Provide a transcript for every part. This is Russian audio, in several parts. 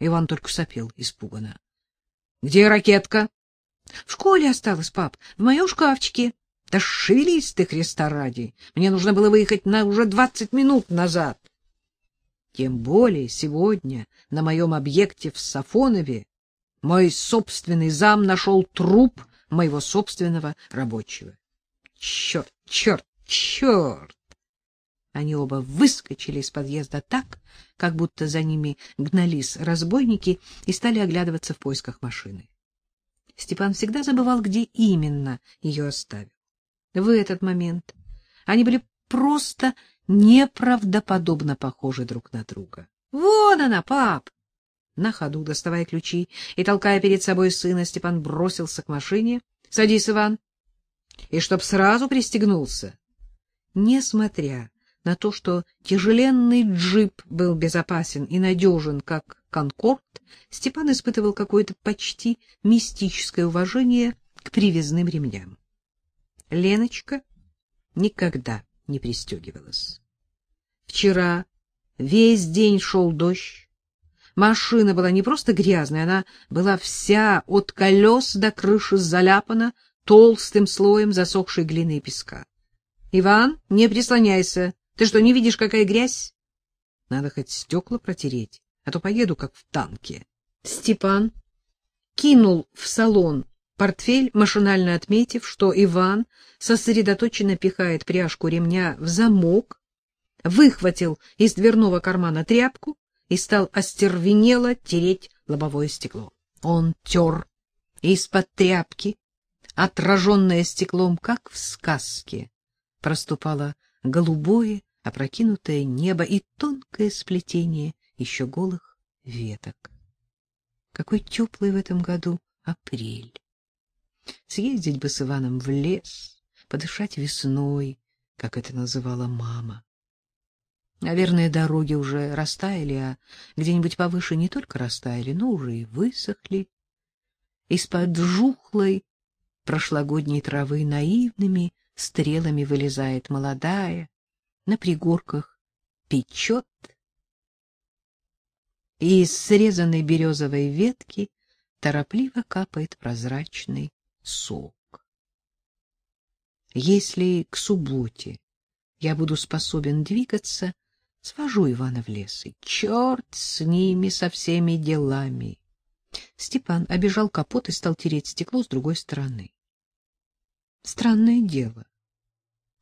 Иван только сопел испуганно. — Где ракетка? — В школе осталась, пап, в моем шкафчике. — Да шевелись ты, Христа ради! Мне нужно было выехать на уже двадцать минут назад. Тем более сегодня на моем объекте в Сафонове мой собственный зам нашел труп моего собственного рабочего. Черт, черт, черт! Они оба выскочили из подъезда так, как будто за ними гнались разбойники и стали оглядываться в поисках машины. Степан всегда забывал, где именно ее оставил. В этот момент они были просто неправдоподобно похожи друг на друга. — Вон она, пап! На ходу, доставая ключи и толкая перед собой сына, Степан бросился к машине. — Садись, Иван. И чтоб сразу пристегнулся. Несмотря на то, что тяжеленный джип был безопасен и надежен, как «Конкорд», Степан испытывал какое-то почти мистическое уважение к привязным ремням. Леночка никогда не пристегивалась. Вчера весь день шел дождь. Машина была не просто грязная, она была вся от колес до крыши заляпана толстым слоем засохшей глины и песка. — Иван, не прислоняйся. Ты что, не видишь, какая грязь? Надо хоть стекла протереть, а то поеду как в танке. Степан кинул в салон портфель, машинально отметив, что Иван сосредоточенно пихает пряжку ремня в замок, выхватил из дверного кармана тряпку и стал остервенело тереть лобовое стекло. Он тер из-под тряпки, отраженное стеклом, как в сказке, проступало голубое опрокинутое небо и тонкое сплетение еще голых веток. Какой теплый в этом году апрель! Съездить бы с Иваном в лес, подышать весной, как это называла мама. Наверное, дороги уже растаяли, а где-нибудь повыше не только растаяли, но уже и высохли. Из-под жухлой прошлогодней травы наивными стрелами вылезает молодая, на пригорках печет, и из срезанной березовой ветки торопливо капает прозрачный сок. Если к субботе я буду способен двигаться, свожу Ивана в лес, и черт с ними, со всеми делами. Степан обежал капот и стал тереть стекло с другой стороны. Странное дело.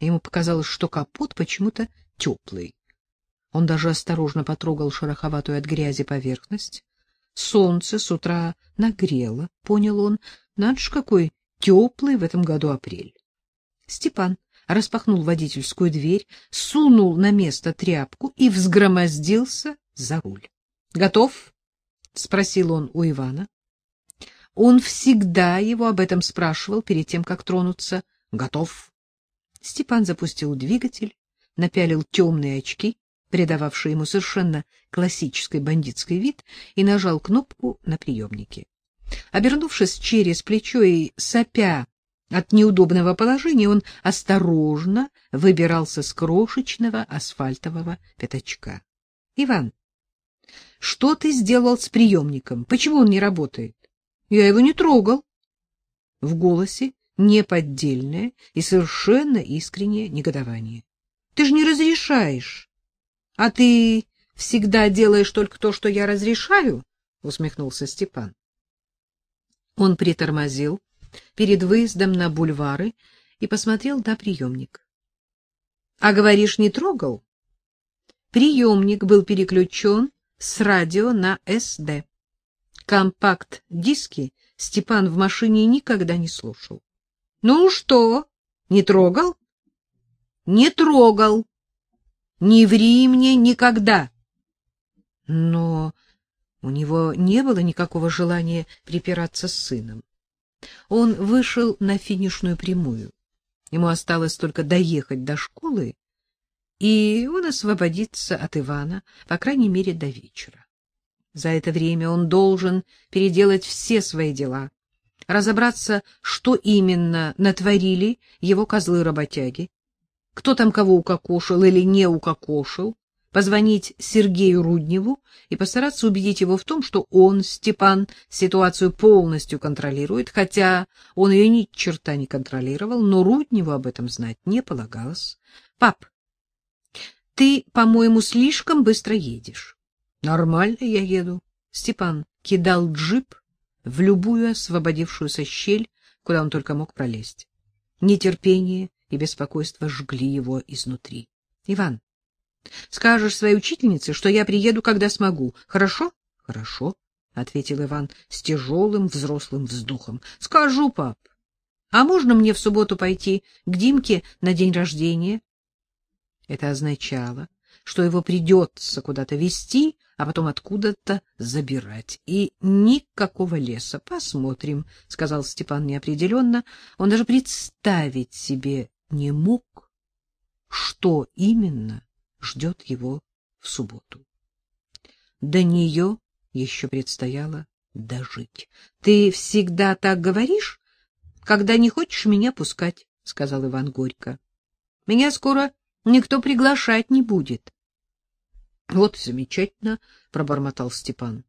Ему показалось, что капот почему-то теплый. Он даже осторожно потрогал шероховатую от грязи поверхность. Солнце с утра нагрело, понял он. Надо ж, какой теплый в этом году апрель. Степан распахнул водительскую дверь, сунул на место тряпку и взгромоздился за руль. — Готов? — спросил он у Ивана. Он всегда его об этом спрашивал перед тем, как тронуться. — Готов. Степан запустил двигатель, напялил темные очки, придававшие ему совершенно классический бандитский вид, и нажал кнопку на приемнике. Обернувшись через плечо и сопя от неудобного положения, он осторожно выбирался с крошечного асфальтового пятачка. — Иван, что ты сделал с приемником? Почему он не работает? — Я его не трогал. В голосе неподдельное и совершенно искреннее негодование. — Ты же не разрешаешь. — А ты всегда делаешь только то, что я разрешаю? — усмехнулся Степан. Он притормозил перед выездом на бульвары и посмотрел на приемник. — А говоришь, не трогал? Приемник был переключен с радио на СД. Компакт-диски Степан в машине никогда не слушал. Ну что, не трогал? Не трогал. Не ври мне никогда. Но у него не было никакого желания припираться с сыном. Он вышел на финишную прямую. Ему осталось только доехать до школы, и он освободится от Ивана, по крайней мере, до вечера. За это время он должен переделать все свои дела, разобраться, что именно натворили его козлы-работяги, кто там кого укокошил или не укокошил, позвонить Сергею Рудневу и постараться убедить его в том, что он, Степан, ситуацию полностью контролирует, хотя он ее ни черта не контролировал, но Рудневу об этом знать не полагалось. — Пап, ты, по-моему, слишком быстро едешь. — Нормально я еду. Степан кидал джип в любую освободившуюся щель, куда он только мог пролезть. Нетерпение и беспокойство жгли его изнутри. — Иван, скажешь своей учительнице, что я приеду, когда смогу. Хорошо? — Хорошо, — ответил Иван с тяжелым взрослым вздохом. — Скажу, пап. А можно мне в субботу пойти к Димке на день рождения? Это означало, что его придется куда-то везти, а потом откуда-то забирать. И никакого леса. Посмотрим, — сказал Степан неопределенно. Он даже представить себе не мог, что именно ждет его в субботу. До нее еще предстояло дожить. — Ты всегда так говоришь, когда не хочешь меня пускать, — сказал Иван горько. — Меня скоро никто приглашать не будет. — Вот замечательно, — пробормотал Степан.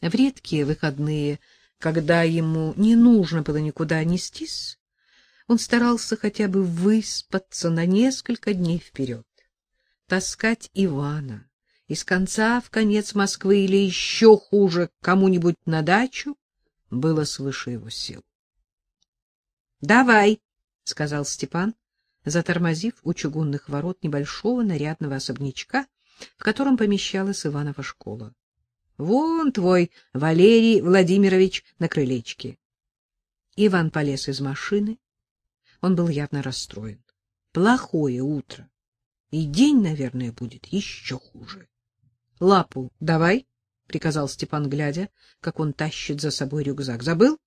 В редкие выходные, когда ему не нужно было никуда нестись, он старался хотя бы выспаться на несколько дней вперед. Таскать Ивана из конца в конец Москвы или еще хуже кому-нибудь на дачу было свыше его сил. — Давай, — сказал Степан, затормозив у чугунных ворот небольшого нарядного особнячка, в котором помещалась Иванова школа. — Вон твой Валерий Владимирович на крылечке. Иван полез из машины. Он был явно расстроен. Плохое утро. И день, наверное, будет еще хуже. — Лапу давай, — приказал Степан, глядя, как он тащит за собой рюкзак. — Забыл?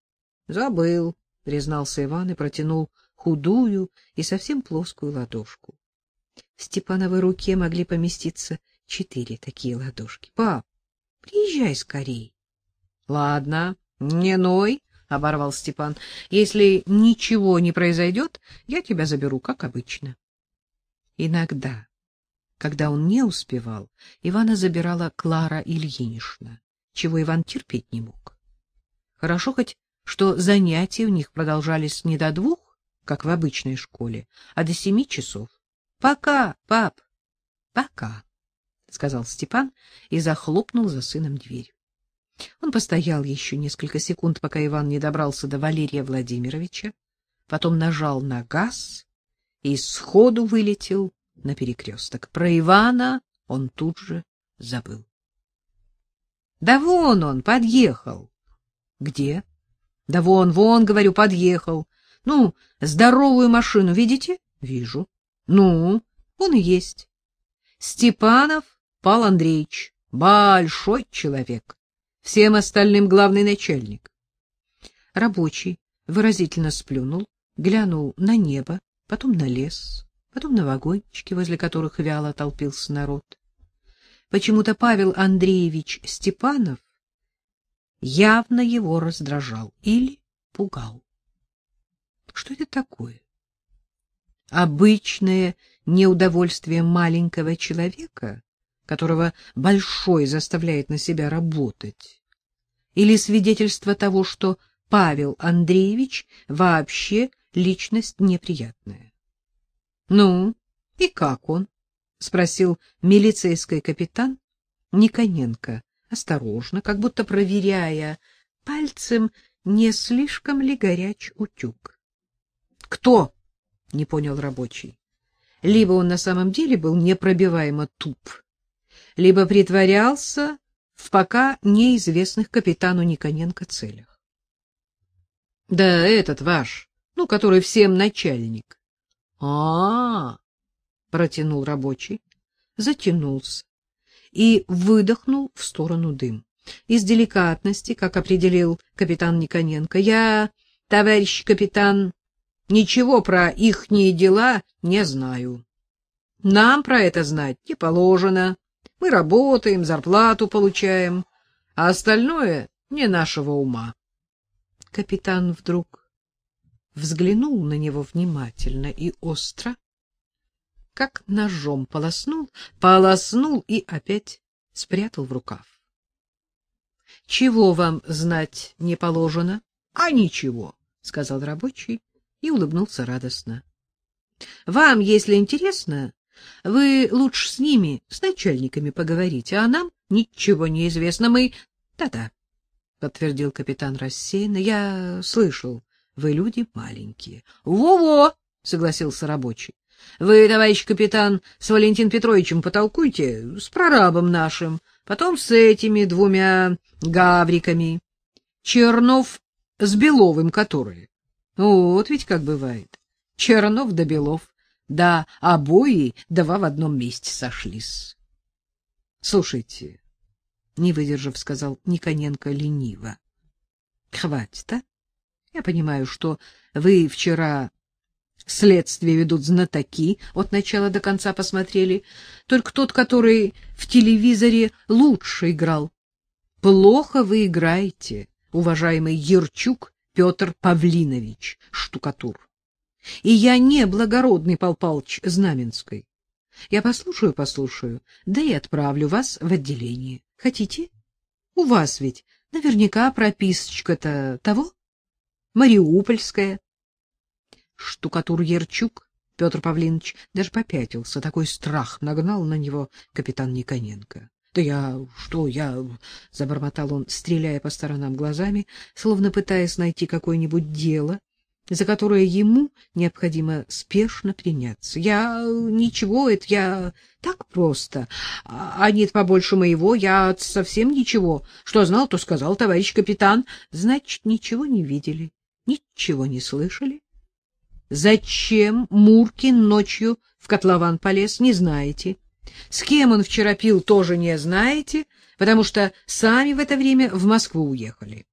— Забыл, — признался Иван и протянул худую и совсем плоскую ладошку. В Степановой руке могли поместиться четыре такие ладошки. — Пап, приезжай скорей. — Ладно, не ной, — оборвал Степан. — Если ничего не произойдет, я тебя заберу, как обычно. Иногда, когда он не успевал, Ивана забирала Клара Ильинична, чего Иван терпеть не мог. Хорошо хоть, что занятия у них продолжались не до двух, как в обычной школе, а до семи часов. — Пока, пап, пока, — сказал Степан и захлопнул за сыном дверь. Он постоял еще несколько секунд, пока Иван не добрался до Валерия Владимировича, потом нажал на газ и сходу вылетел на перекресток. Про Ивана он тут же забыл. — Да вон он, подъехал. — Где? — Да вон, вон, говорю, подъехал. Ну, здоровую машину видите? Вижу. Ну, он и есть. Степанов Павел Андреевич, большой человек. Всем остальным главный начальник. Рабочий выразительно сплюнул, глянул на небо, потом на лес, потом на вагончики, возле которых вяло толпился народ. Почему-то Павел Андреевич Степанов явно его раздражал или пугал. Что это такое? Обычное неудовольствие маленького человека, которого большой заставляет на себя работать? Или свидетельство того, что Павел Андреевич вообще личность неприятная? — Ну, и как он? — спросил милицейский капитан Никоненко, осторожно, как будто проверяя пальцем, не слишком ли горяч утюг. Кто? Не понял рабочий. Либо он на самом деле был непробиваемо туп, либо притворялся в пока неизвестных капитану Никоненко целях. Да этот ваш, ну, который всем начальник. А, -а, -а протянул рабочий, затянулся и выдохнул в сторону дым. Из деликатности, как определил капитан Никоненко, я, товарищ капитан, Ничего про ихние дела не знаю. Нам про это знать не положено. Мы работаем, зарплату получаем, а остальное не нашего ума. Капитан вдруг взглянул на него внимательно и остро. как ножом полоснул, полоснул и опять спрятал в рукав. — Чего вам знать не положено? — А ничего, — сказал рабочий и улыбнулся радостно. — Вам, если интересно, вы лучше с ними, с начальниками поговорите, а нам ничего не известно. Мы... Да-да, — подтвердил капитан рассеянно. — Я слышал, вы люди маленькие. Во — Во-во! — согласился рабочий. — Вы, товарищ капитан, с Валентином Петровичем потолкуйте, с прорабом нашим, потом с этими двумя гавриками. Чернов с Беловым которые. Вот ведь как бывает. Чернов да Белов. Да, обои два в одном месте сошлись. — Слушайте, — не выдержав, сказал Никоненко лениво. — Хватит, а? Я понимаю, что вы вчера следствие ведут знатоки, от начала до конца посмотрели. Только тот, который в телевизоре лучше играл. Плохо вы играете, уважаемый Ерчук Петр Павлинович, штукатур. И я не благородный Пал Знаменской. Я послушаю, послушаю, да и отправлю вас в отделение. Хотите? У вас ведь наверняка прописочка-то того? Мариупольская. Штукатур Ерчук Петр Павлинович даже попятился, такой страх нагнал на него капитан Никоненко. — Да я... что я... — забормотал он, стреляя по сторонам глазами, словно пытаясь найти какое-нибудь дело, за которое ему необходимо спешно приняться. Я ничего, это я так просто. А нет побольше моего, я совсем ничего. Что знал, то сказал товарищ капитан. Значит, ничего не видели, ничего не слышали. Зачем Муркин ночью в котлован полез, не знаете. С кем он вчера пил, тоже не знаете, потому что сами в это время в Москву уехали.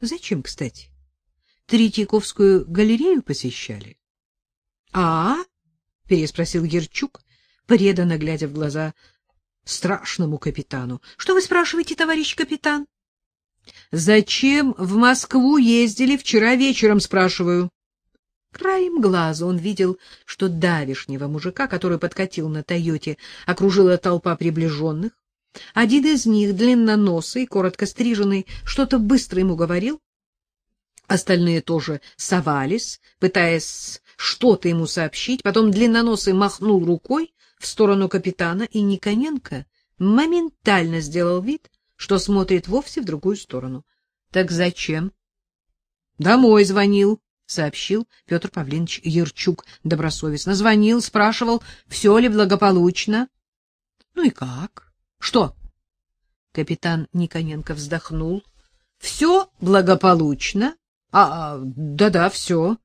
Зачем, кстати? Третьяковскую галерею посещали? — А? — переспросил Ерчук, преданно глядя в глаза страшному капитану. — Что вы спрашиваете, товарищ капитан? — Зачем в Москву ездили вчера вечером, спрашиваю? Краем глаза он видел, что давишнего мужика, который подкатил на «Тойоте», окружила толпа приближенных. Один из них, длинноносый, коротко стриженный, что-то быстро ему говорил, Остальные тоже совались, пытаясь что-то ему сообщить. Потом длинноносый махнул рукой в сторону капитана, и Никоненко моментально сделал вид, что смотрит вовсе в другую сторону. — Так зачем? — Домой звонил, — сообщил Петр Павлович Ерчук добросовестно. Звонил, спрашивал, все ли благополучно. — Ну и как? — Что? Капитан Никоненко вздохнул. — Все благополучно. А, да-да, все.